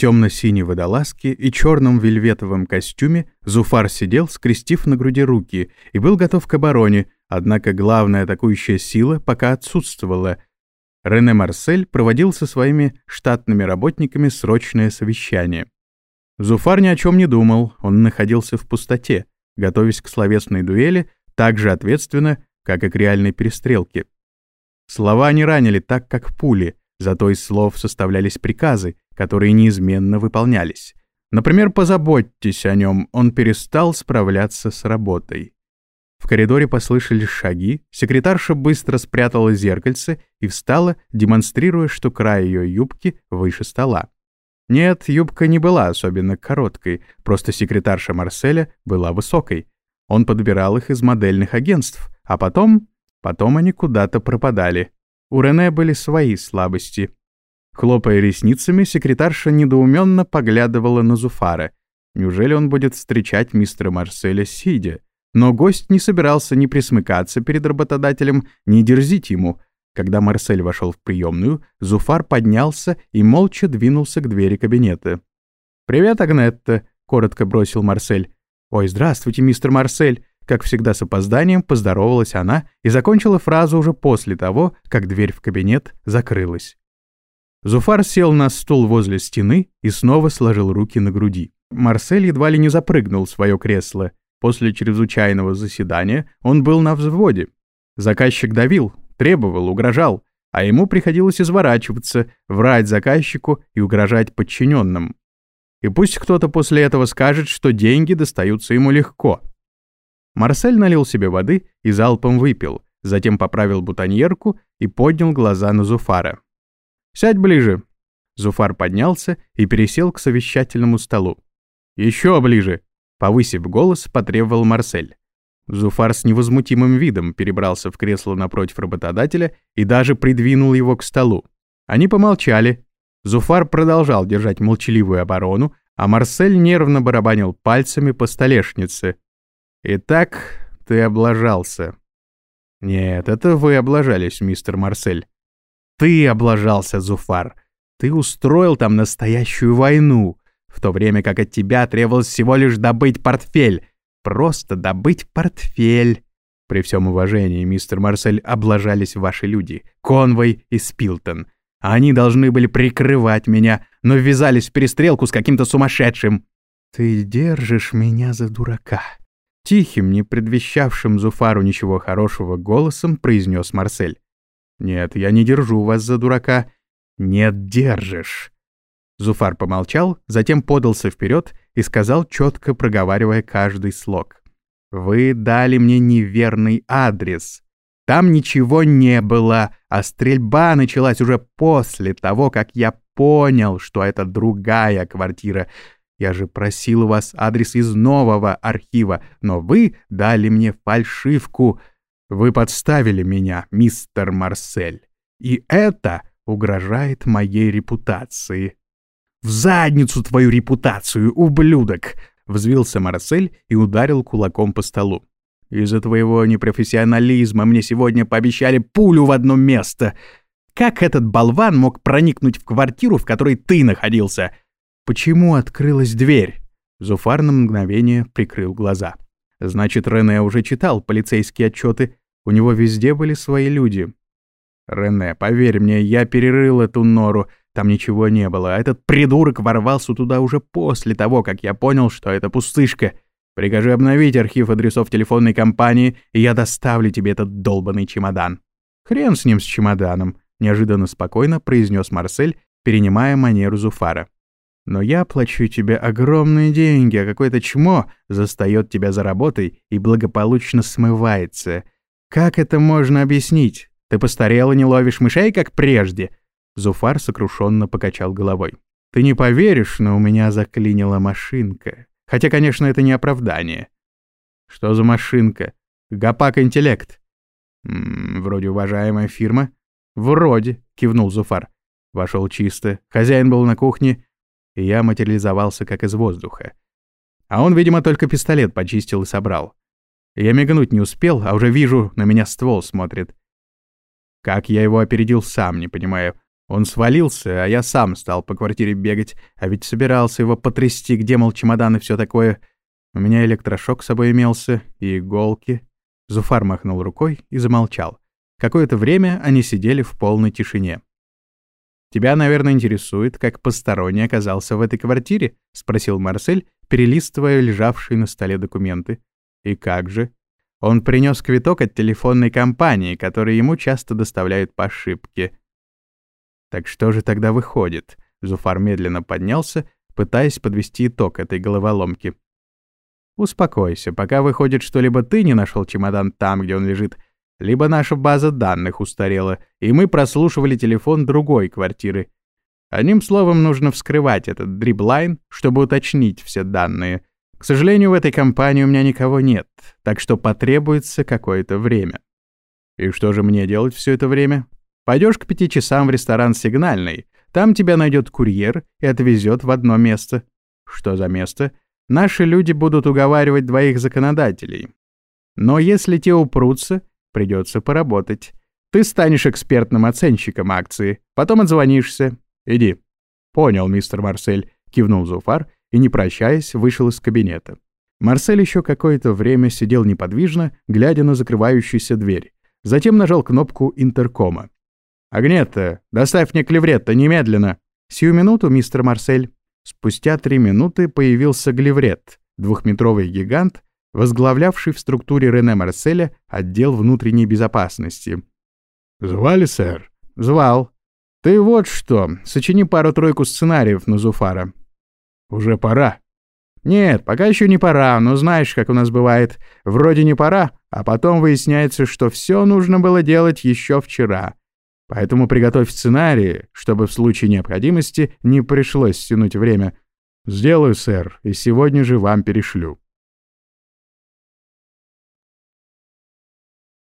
темно-синей водолазке и черном вельветовом костюме Зуфар сидел, скрестив на груди руки, и был готов к обороне, однако главная атакующая сила пока отсутствовала. Рене Марсель проводил со своими штатными работниками срочное совещание. Зуфар ни о чем не думал, он находился в пустоте, готовясь к словесной дуэли так же ответственно, как и к реальной перестрелке. Слова не ранили так, как пули, зато из слов составлялись приказы, которые неизменно выполнялись. Например, позаботьтесь о нем, он перестал справляться с работой. В коридоре послышались шаги, секретарша быстро спрятала зеркальце и встала, демонстрируя, что край ее юбки выше стола. Нет, юбка не была особенно короткой, просто секретарша Марселя была высокой. Он подбирал их из модельных агентств, а потом... Потом они куда-то пропадали. У Рене были свои слабости. Хлопая ресницами, секретарша недоуменно поглядывала на Зуфара. Неужели он будет встречать мистера Марселя сидя? Но гость не собирался ни присмыкаться перед работодателем, ни дерзить ему. Когда Марсель вошел в приемную, Зуфар поднялся и молча двинулся к двери кабинета. «Привет, Агнетта», — коротко бросил Марсель. «Ой, здравствуйте, мистер Марсель!» Как всегда с опозданием поздоровалась она и закончила фразу уже после того, как дверь в кабинет закрылась. Зуфар сел на стул возле стены и снова сложил руки на груди. Марсель едва ли не запрыгнул в свое кресло. После чрезвычайного заседания он был на взводе. Заказчик давил, требовал, угрожал, а ему приходилось изворачиваться, врать заказчику и угрожать подчиненным. И пусть кто-то после этого скажет, что деньги достаются ему легко. Марсель налил себе воды и залпом выпил, затем поправил бутоньерку и поднял глаза на Зуфара. «Сядь ближе». Зуфар поднялся и пересел к совещательному столу. «Еще ближе», — повысив голос, потребовал Марсель. Зуфар с невозмутимым видом перебрался в кресло напротив работодателя и даже придвинул его к столу. Они помолчали, Зуфар продолжал держать молчаливую оборону, а Марсель нервно барабанил пальцами по столешнице. «Итак, ты облажался». «Нет, это вы облажались, мистер Марсель». «Ты облажался, Зуфар. Ты устроил там настоящую войну, в то время как от тебя требовалось всего лишь добыть портфель. Просто добыть портфель». При всем уважении, мистер Марсель, облажались ваши люди, Конвой и Спилтон. Они должны были прикрывать меня, но ввязались в перестрелку с каким-то сумасшедшим. Ты держишь меня за дурака. Тихим, не предвещавшим Зуфару ничего хорошего голосом произнес Марсель. Нет, я не держу вас за дурака. Нет, держишь. Зуфар помолчал, затем подался вперед и сказал, четко проговаривая каждый слог. «Вы дали мне неверный адрес. Там ничего не было, а стрельба началась уже после того, как я понял, что это другая квартира. Я же просил у вас адрес из нового архива, но вы дали мне фальшивку. Вы подставили меня, мистер Марсель. И это угрожает моей репутации. «В задницу твою репутацию, ублюдок!» — взвился Марсель и ударил кулаком по столу. Из-за твоего непрофессионализма мне сегодня пообещали пулю в одно место. Как этот болван мог проникнуть в квартиру, в которой ты находился? Почему открылась дверь? Зуфар на мгновение прикрыл глаза. Значит, Рене уже читал полицейские отчеты. У него везде были свои люди. Рене, поверь мне, я перерыл эту нору. Там ничего не было. Этот придурок ворвался туда уже после того, как я понял, что это пустышка — Прикажи обновить архив адресов телефонной компании, и я доставлю тебе этот долбанный чемодан». «Хрен с ним, с чемоданом», — неожиданно спокойно произнес Марсель, перенимая манеру Зуфара. «Но я плачу тебе огромные деньги, а какое-то чмо застает тебя за работой и благополучно смывается. Как это можно объяснить? Ты постарел и не ловишь мышей, как прежде?» Зуфар сокрушенно покачал головой. «Ты не поверишь, но у меня заклинила машинка. Хотя, конечно, это не оправдание. Что за машинка? Гапак Интеллект. вроде уважаемая фирма. Вроде, кивнул Зуфар. Вошел чисто. Хозяин был на кухне, и я материализовался как из воздуха. А он, видимо, только пистолет почистил и собрал. Я мигнуть не успел, а уже вижу, на меня ствол смотрит. Как я его опередил, сам не понимаю. Он свалился, а я сам стал по квартире бегать, а ведь собирался его потрясти, где, мол, чемодан и все такое. У меня электрошок с собой имелся и иголки. Зуфар махнул рукой и замолчал. Какое-то время они сидели в полной тишине. «Тебя, наверное, интересует, как посторонний оказался в этой квартире?» — спросил Марсель, перелистывая лежавшие на столе документы. «И как же?» Он принес квиток от телефонной компании, который ему часто доставляют по ошибке. Так что же тогда выходит? Зуфар медленно поднялся, пытаясь подвести итог этой головоломки. Успокойся, пока выходит, что либо ты не нашел чемодан там, где он лежит, либо наша база данных устарела, и мы прослушивали телефон другой квартиры. Одним словом, нужно вскрывать этот дриблайн, чтобы уточнить все данные. К сожалению, в этой компании у меня никого нет, так что потребуется какое-то время. И что же мне делать все это время? Пойдешь к пяти часам в ресторан «Сигнальный». Там тебя найдет курьер и отвезет в одно место. Что за место? Наши люди будут уговаривать двоих законодателей. Но если те упрутся, придется поработать. Ты станешь экспертным оценщиком акции, потом отзвонишься. Иди. Понял, мистер Марсель, кивнул Зуфар и, не прощаясь, вышел из кабинета. Марсель еще какое-то время сидел неподвижно, глядя на закрывающуюся дверь. Затем нажал кнопку интеркома. «Агнетта, доставь мне клевретта немедленно!» «Сию минуту, мистер Марсель». Спустя три минуты появился Глеврет, двухметровый гигант, возглавлявший в структуре Рене Марселя отдел внутренней безопасности. «Звали, сэр?» «Звал. Ты вот что, сочини пару-тройку сценариев на Зуфара». «Уже пора». «Нет, пока еще не пора, но знаешь, как у нас бывает. Вроде не пора, а потом выясняется, что все нужно было делать еще вчера. Поэтому приготовь сценарии, чтобы в случае необходимости не пришлось тянуть время. Сделаю, сэр, и сегодня же вам перешлю.